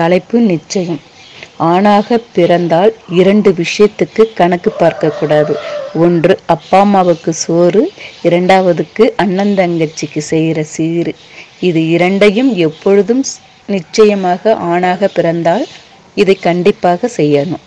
தலைப்பு நிச்சயம். ஆணாக பிறந்தால் இரண்டு விஷயத்துக்கு கணக்கு பார்க்கக்கூடாது ஒன்று அப்பா அம்மாவுக்கு சோறு இரண்டாவதுக்கு அண்ணன் தங்கச்சிக்கு செய்கிற சீரு. இது இரண்டையும் எப்பொழுதும் நிச்சயமாக ஆணாக பிறந்தால் இதை கண்டிப்பாக செய்யணும்.